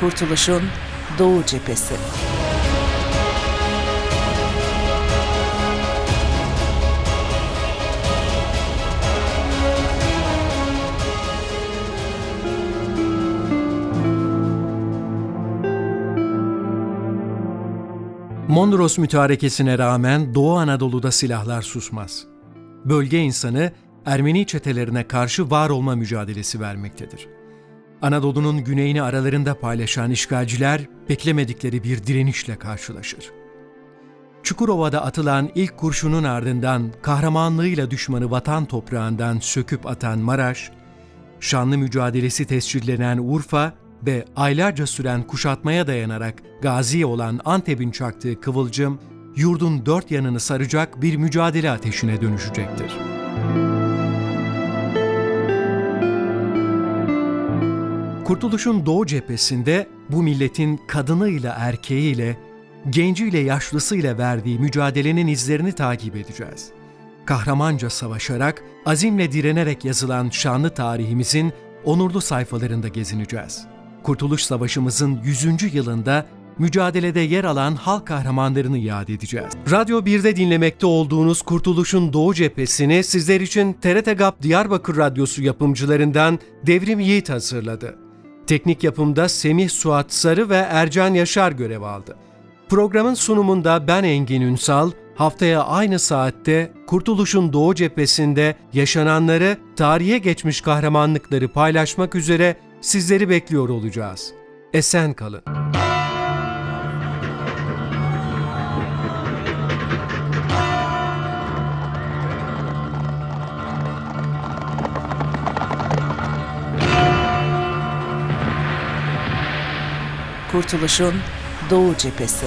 Kurtuluşun Doğu Cephesi. Mondros mütarekesine rağmen Doğu Anadolu'da silahlar susmaz. Bölge insanı Ermeni çetelerine karşı var olma mücadelesi vermektedir. Anadolu'nun güneyini aralarında paylaşan işgalciler beklemedikleri bir direnişle karşılaşır. Çukurova'da atılan ilk kurşunun ardından kahramanlığıyla düşmanı vatan toprağından söküp atan Maraş, şanlı mücadelesi tescillenen Urfa ve aylarca süren kuşatmaya dayanarak gazi olan Antep'in çaktığı kıvılcım, yurdun dört yanını saracak bir mücadele ateşine dönüşecektir. Kurtuluşun Doğu cephesinde bu milletin kadınıyla erkeğiyle, genciyle yaşlısıyla verdiği mücadelenin izlerini takip edeceğiz. Kahramanca savaşarak, azimle direnerek yazılan şanlı tarihimizin onurlu sayfalarında gezineceğiz. Kurtuluş Savaşımızın 100. yılında mücadelede yer alan halk kahramanlarını yad edeceğiz. Radyo 1'de dinlemekte olduğunuz Kurtuluş'un Doğu Cephesini sizler için TRT GAP Diyarbakır Radyosu yapımcılarından Devrim Yiğit hazırladı. Teknik yapımda Semih Suat Sarı ve Ercan Yaşar görev aldı. Programın sunumunda ben Engin Ünsal, haftaya aynı saatte Kurtuluş'un Doğu Cephesi'nde yaşananları, tarihe geçmiş kahramanlıkları paylaşmak üzere sizleri bekliyor olacağız. Esen kalın. Kurtuluşun Doğu Cephesi.